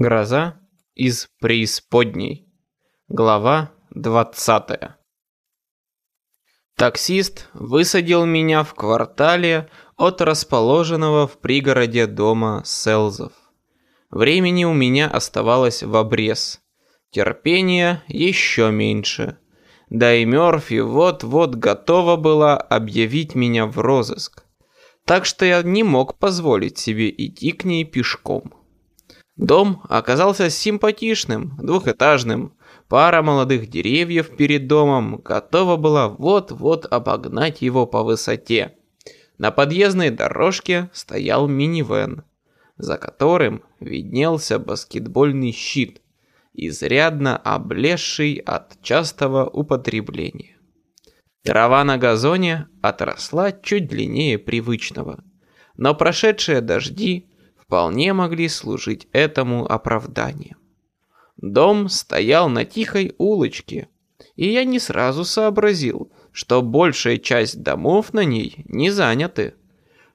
Гроза из преисподней. Глава 20. Таксист высадил меня в квартале от расположенного в пригороде дома Селзов. Времени у меня оставалось в обрез. Терпения еще меньше. Да и Мёрфи вот-вот готова была объявить меня в розыск. Так что я не мог позволить себе идти к ней пешком. Дом оказался симпатичным, двухэтажным. Пара молодых деревьев перед домом готова была вот-вот обогнать его по высоте. На подъездной дорожке стоял минивэн, за которым виднелся баскетбольный щит, изрядно облезший от частого употребления. Трава на газоне отросла чуть длиннее привычного, но прошедшие дожди вполне могли служить этому оправданием. Дом стоял на тихой улочке, и я не сразу сообразил, что большая часть домов на ней не заняты.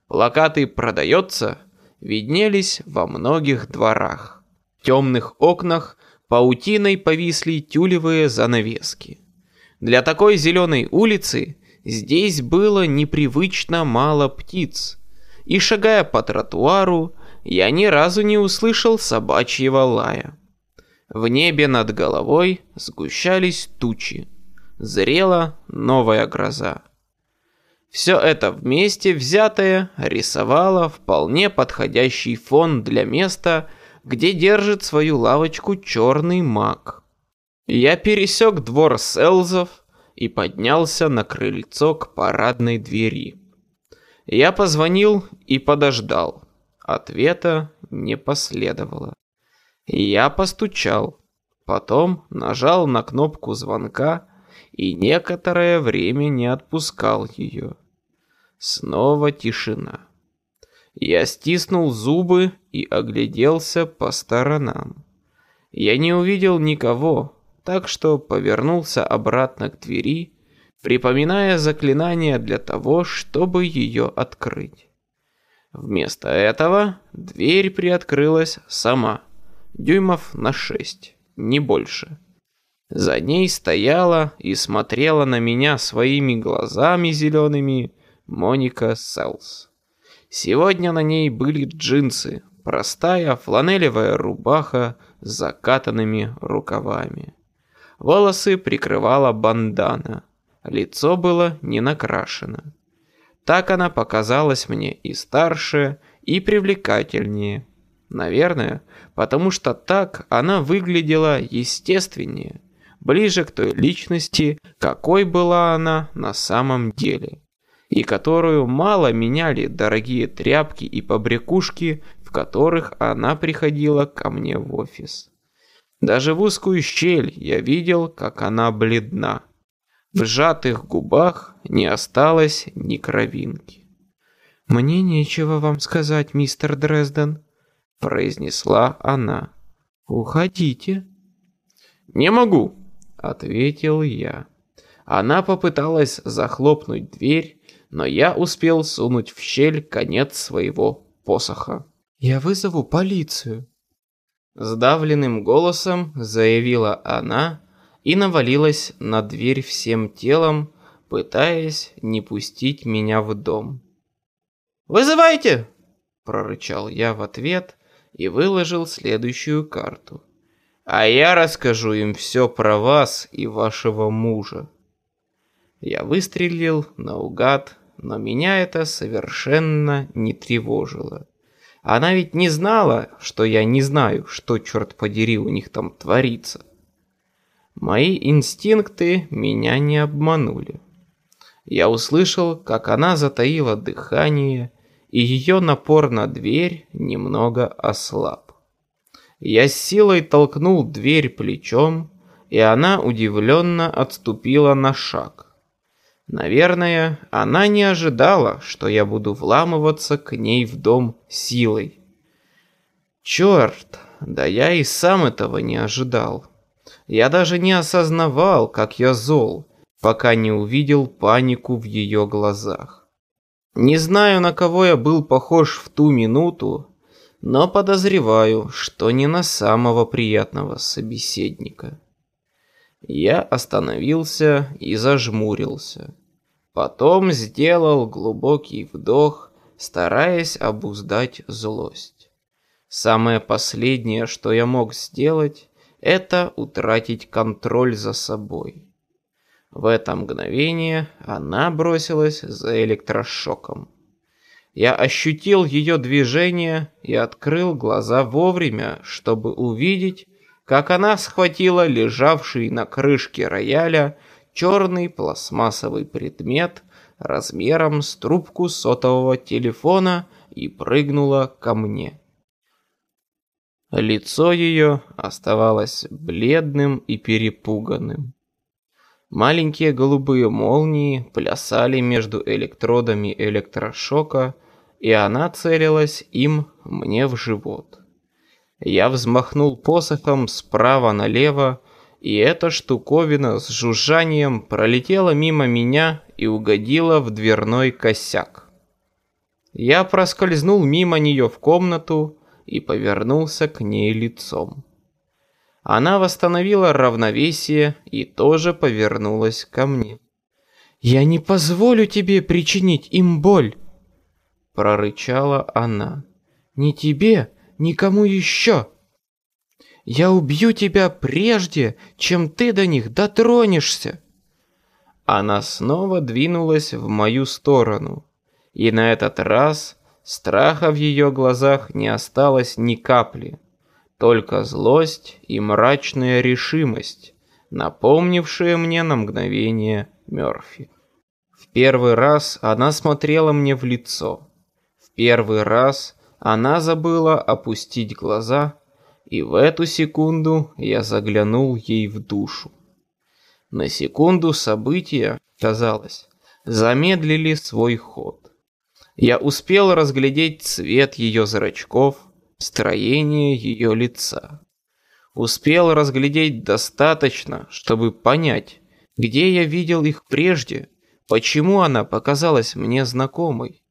Плакаты «Продается» виднелись во многих дворах. В темных окнах паутиной повисли тюлевые занавески. Для такой зеленой улицы здесь было непривычно мало птиц, и шагая по тротуару, я ни разу не услышал собачьего лая. В небе над головой сгущались тучи. Зрела новая гроза. Все это вместе взятое рисовало вполне подходящий фон для места, где держит свою лавочку черный маг. Я пересек двор Селзов и поднялся на крыльцо к парадной двери. Я позвонил и подождал. Ответа не последовало. Я постучал, потом нажал на кнопку звонка и некоторое время не отпускал ее. Снова тишина. Я стиснул зубы и огляделся по сторонам. Я не увидел никого, так что повернулся обратно к двери, припоминая заклинание для того, чтобы ее открыть. Вместо этого дверь приоткрылась сама, дюймов на шесть, не больше. За ней стояла и смотрела на меня своими глазами зелеными Моника Селс. Сегодня на ней были джинсы, простая фланелевая рубаха с закатанными рукавами. Волосы прикрывала бандана, лицо было не накрашено. Так она показалась мне и старше, и привлекательнее. Наверное, потому что так она выглядела естественнее, ближе к той личности, какой была она на самом деле, и которую мало меняли дорогие тряпки и побрякушки, в которых она приходила ко мне в офис. Даже в узкую щель я видел, как она бледна. В сжатых губах не осталось ни кровинки. «Мне нечего вам сказать, мистер Дрезден», — произнесла она. «Уходите». «Не могу», — ответил я. Она попыталась захлопнуть дверь, но я успел сунуть в щель конец своего посоха. «Я вызову полицию», — сдавленным голосом заявила она, и навалилась на дверь всем телом, пытаясь не пустить меня в дом. «Вызывайте!» – прорычал я в ответ и выложил следующую карту. «А я расскажу им все про вас и вашего мужа». Я выстрелил наугад, но меня это совершенно не тревожило. Она ведь не знала, что я не знаю, что, черт подери, у них там творится. Мои инстинкты меня не обманули. Я услышал, как она затаила дыхание, и ее напор на дверь немного ослаб. Я с силой толкнул дверь плечом, и она удивленно отступила на шаг. Наверное, она не ожидала, что я буду вламываться к ней в дом силой. Черт, да я и сам этого не ожидал. Я даже не осознавал, как я зол, пока не увидел панику в ее глазах. Не знаю, на кого я был похож в ту минуту, но подозреваю, что не на самого приятного собеседника. Я остановился и зажмурился. Потом сделал глубокий вдох, стараясь обуздать злость. Самое последнее, что я мог сделать, это утратить контроль за собой. В это мгновение она бросилась за электрошоком. Я ощутил ее движение и открыл глаза вовремя, чтобы увидеть, как она схватила лежавший на крышке рояля черный пластмассовый предмет размером с трубку сотового телефона и прыгнула ко мне. Лицо ее оставалось бледным и перепуганным. Маленькие голубые молнии плясали между электродами электрошока и она целилась им мне в живот. Я взмахнул посохом справа налево, и эта штуковина с жужжанием пролетела мимо меня и угодила в дверной косяк. Я проскользнул мимо нее в комнату и повернулся к ней лицом. Она восстановила равновесие и тоже повернулась ко мне. «Я не позволю тебе причинить им боль!» прорычала она. «Не тебе, никому еще! Я убью тебя прежде, чем ты до них дотронешься!» Она снова двинулась в мою сторону, и на этот раз страха в ее глазах не осталось ни капли, только злость и мрачная решимость, напомнившие мне на мгновение Мёрфи. В первый раз она смотрела мне в лицо, первый раз она забыла опустить глаза, и в эту секунду я заглянул ей в душу. На секунду события, казалось, замедлили свой ход. Я успел разглядеть цвет ее зрачков, строение ее лица. Успел разглядеть достаточно, чтобы понять, где я видел их прежде, почему она показалась мне знакомой.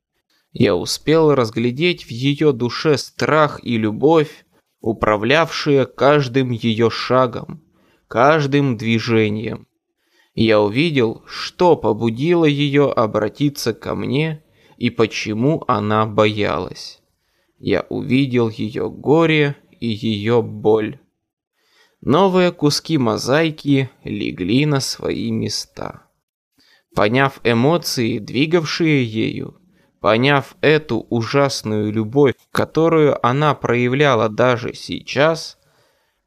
Я успел разглядеть в ее душе страх и любовь, управлявшие каждым ее шагом, каждым движением. Я увидел, что побудило ее обратиться ко мне и почему она боялась. Я увидел ее горе и ее боль. Новые куски мозаики легли на свои места. Поняв эмоции, двигавшие ею, Поняв эту ужасную любовь, которую она проявляла даже сейчас,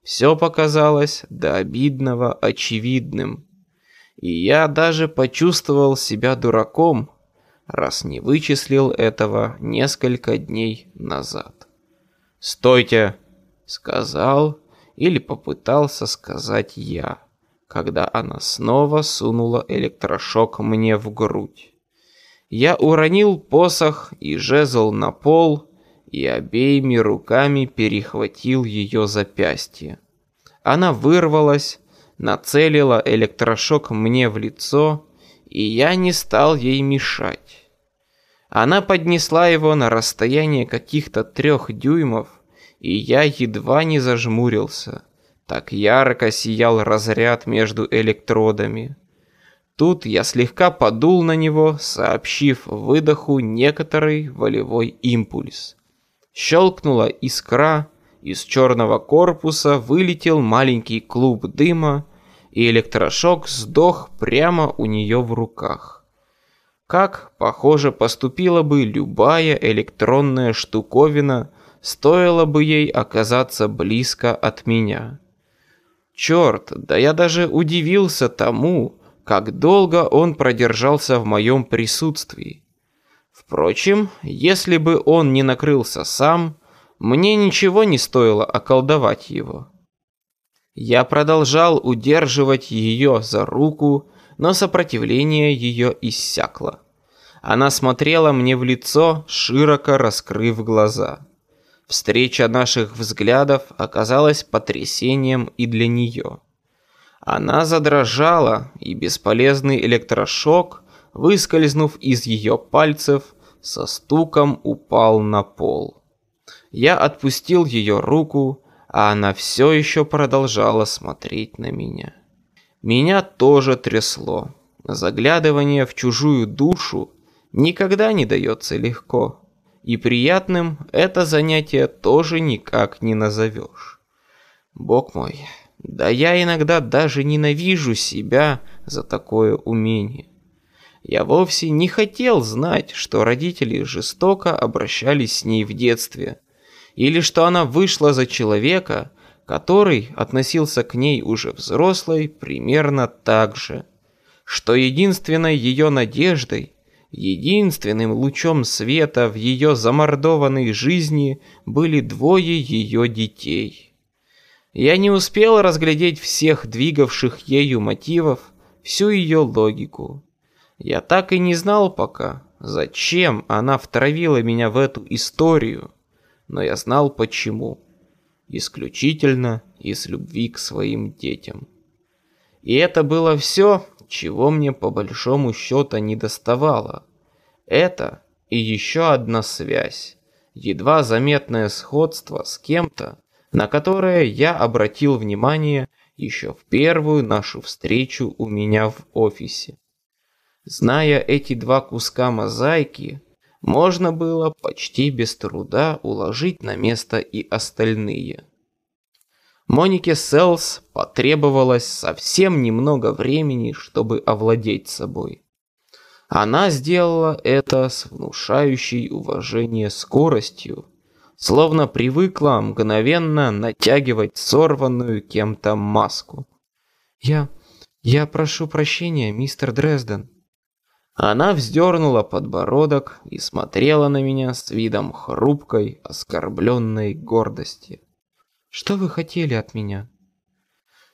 все показалось до обидного очевидным. И я даже почувствовал себя дураком, раз не вычислил этого несколько дней назад. «Стойте!» — сказал или попытался сказать я, когда она снова сунула электрошок мне в грудь. Я уронил посох и жезл на пол и обеими руками перехватил ее запястье. Она вырвалась, нацелила электрошок мне в лицо, и я не стал ей мешать. Она поднесла его на расстояние каких-то трех дюймов, и я едва не зажмурился. Так ярко сиял разряд между электродами. Тут я слегка подул на него, сообщив выдоху некоторый волевой импульс. Щелкнула искра, из черного корпуса вылетел маленький клуб дыма, и электрошок сдох прямо у нее в руках. Как, похоже, поступила бы любая электронная штуковина, стоило бы ей оказаться близко от меня. Черт, да я даже удивился тому, как долго он продержался в моем присутствии. Впрочем, если бы он не накрылся сам, мне ничего не стоило околдовать его. Я продолжал удерживать ее за руку, но сопротивление ее иссякло. Она смотрела мне в лицо, широко раскрыв глаза. Встреча наших взглядов оказалась потрясением и для нее. Она задрожала, и бесполезный электрошок, выскользнув из ее пальцев, со стуком упал на пол. Я отпустил ее руку, а она все еще продолжала смотреть на меня. Меня тоже трясло. Заглядывание в чужую душу никогда не дается легко. И приятным это занятие тоже никак не назовешь. Бог мой, да я иногда даже ненавижу себя за такое умение. Я вовсе не хотел знать, что родители жестоко обращались с ней в детстве, или что она вышла за человека, который относился к ней уже взрослой примерно так же, что единственной ее надеждой, единственным лучом света в ее замордованной жизни были двое ее детей. Я не успел разглядеть всех двигавших ею мотивов, всю ее логику. Я так и не знал пока, зачем она втравила меня в эту историю, но я знал почему исключительно из любви к своим детям. И это было все, чего мне по большому счету не доставало. Это и еще одна связь, едва заметное сходство с кем-то, на которое я обратил внимание еще в первую нашу встречу у меня в офисе. Зная эти два куска мозаики, можно было почти без труда уложить на место и остальные. Монике Селс потребовалось совсем немного времени, чтобы овладеть собой. Она сделала это с внушающей уважение скоростью, словно привыкла мгновенно натягивать сорванную кем-то маску. «Я... я прошу прощения, мистер Дрезден», она вздернула подбородок и смотрела на меня с видом хрупкой, оскорбленной гордости. «Что вы хотели от меня?»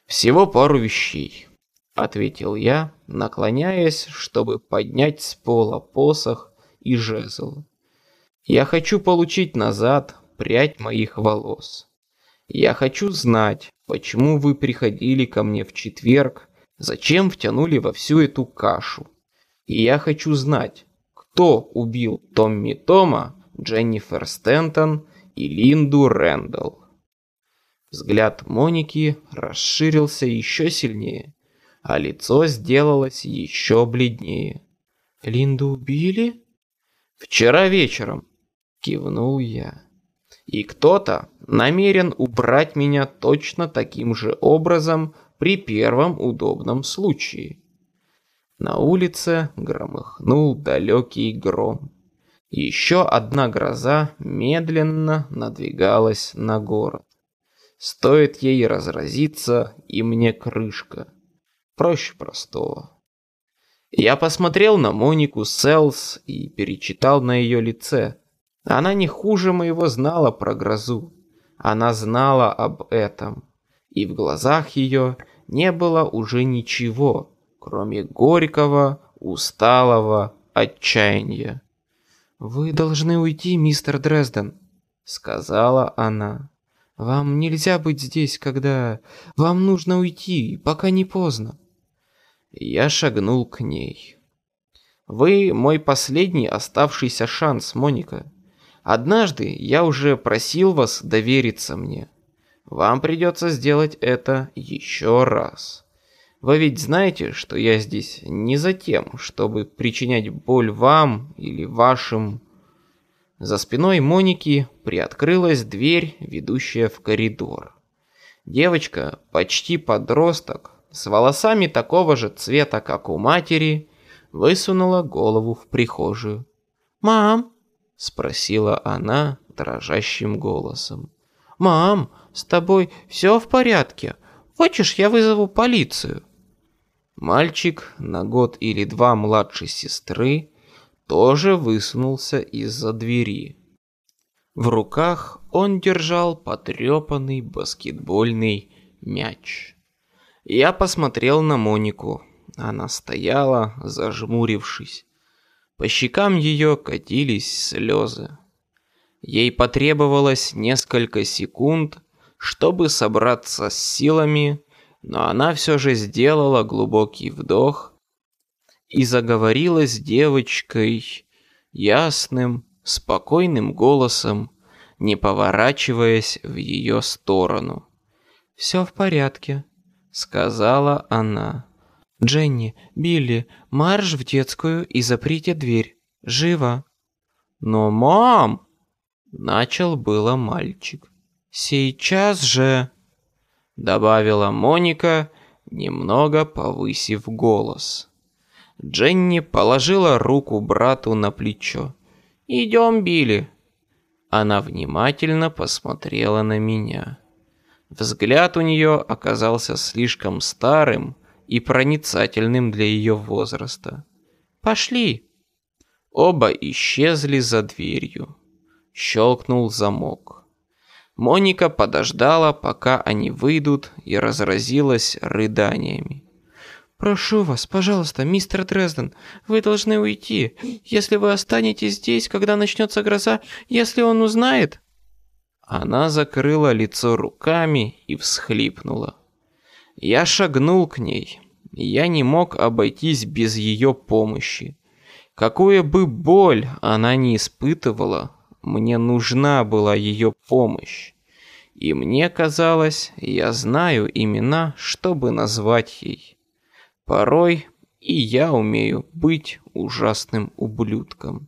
«Всего пару вещей», — ответил я, наклоняясь, чтобы поднять с пола посох и жезл. «Я хочу получить назад прядь моих волос. Я хочу знать, почему вы приходили ко мне в четверг, зачем втянули во всю эту кашу. И я хочу знать, кто убил Томми Тома, Дженнифер Стентон и Линду Рэндалл. Взгляд Моники расширился еще сильнее, а лицо сделалось еще бледнее. «Линду убили?» «Вчера вечером», — кивнул я. «И кто-то намерен убрать меня точно таким же образом при первом удобном случае». На улице громыхнул далекий гром. Еще одна гроза медленно надвигалась на город. Стоит ей разразиться, и мне крышка. Проще простого. Я посмотрел на Монику Селс и перечитал на ее лице. Она не хуже моего знала про грозу. Она знала об этом. И в глазах ее не было уже ничего, кроме горького, усталого отчаяния. «Вы должны уйти, мистер Дрезден», — сказала она. «Вам нельзя быть здесь, когда... Вам нужно уйти, пока не поздно». Я шагнул к ней. «Вы мой последний оставшийся шанс, Моника. Однажды я уже просил вас довериться мне. Вам придется сделать это еще раз». Вы ведь знаете, что я здесь не за тем, чтобы причинять боль вам или вашим... За спиной Моники приоткрылась дверь, ведущая в коридор. Девочка, почти подросток, с волосами такого же цвета, как у матери, высунула голову в прихожую. «Мам?» — спросила она дрожащим голосом. «Мам, с тобой все в порядке? Хочешь, я вызову полицию?» Мальчик на год или два младше сестры тоже высунулся из-за двери. В руках он держал потрепанный баскетбольный мяч. Я посмотрел на Монику. Она стояла, зажмурившись. По щекам ее катились слезы. Ей потребовалось несколько секунд, чтобы собраться с силами но она все же сделала глубокий вдох и заговорила с девочкой ясным, спокойным голосом, не поворачиваясь в ее сторону. «Все в порядке», — сказала она. «Дженни, Билли, марш в детскую и заприте дверь. Живо!» «Но, мам!» — начал было мальчик. «Сейчас же!» — добавила Моника, немного повысив голос. Дженни положила руку брату на плечо. «Идем, Билли!» Она внимательно посмотрела на меня. Взгляд у нее оказался слишком старым и проницательным для ее возраста. «Пошли!» Оба исчезли за дверью. Щелкнул замок. Моника подождала, пока они выйдут, и разразилась рыданиями. «Прошу вас, пожалуйста, мистер Дрезден, вы должны уйти. Если вы останетесь здесь, когда начнется гроза, если он узнает...» Она закрыла лицо руками и всхлипнула. Я шагнул к ней. Я не мог обойтись без ее помощи. Какую бы боль она ни испытывала, мне нужна была ее помощь. И мне казалось, я знаю имена, чтобы назвать ей. Порой и я умею быть ужасным ублюдком.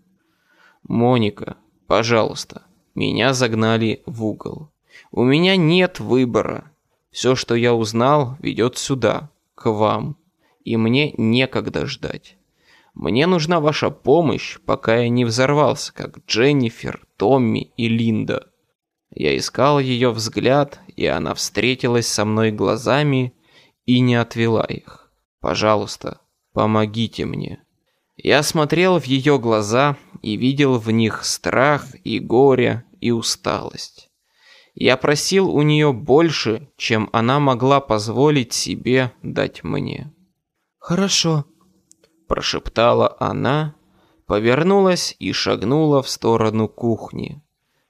Моника, пожалуйста, меня загнали в угол. У меня нет выбора. Все, что я узнал, ведет сюда, к вам. И мне некогда ждать. Мне нужна ваша помощь, пока я не взорвался, как Дженнифер, Томми и Линда. Я искал ее взгляд, и она встретилась со мной глазами и не отвела их. Пожалуйста, помогите мне. Я смотрел в ее глаза и видел в них страх и горе и усталость. Я просил у нее больше, чем она могла позволить себе дать мне. «Хорошо», – прошептала она, повернулась и шагнула в сторону кухни.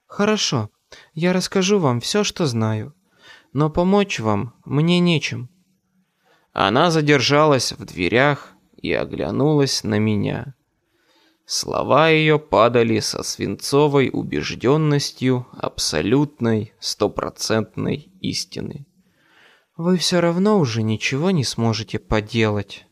«Хорошо, я расскажу вам все, что знаю, но помочь вам мне нечем». Она задержалась в дверях и оглянулась на меня. Слова ее падали со свинцовой убежденностью абсолютной, стопроцентной истины. «Вы все равно уже ничего не сможете поделать».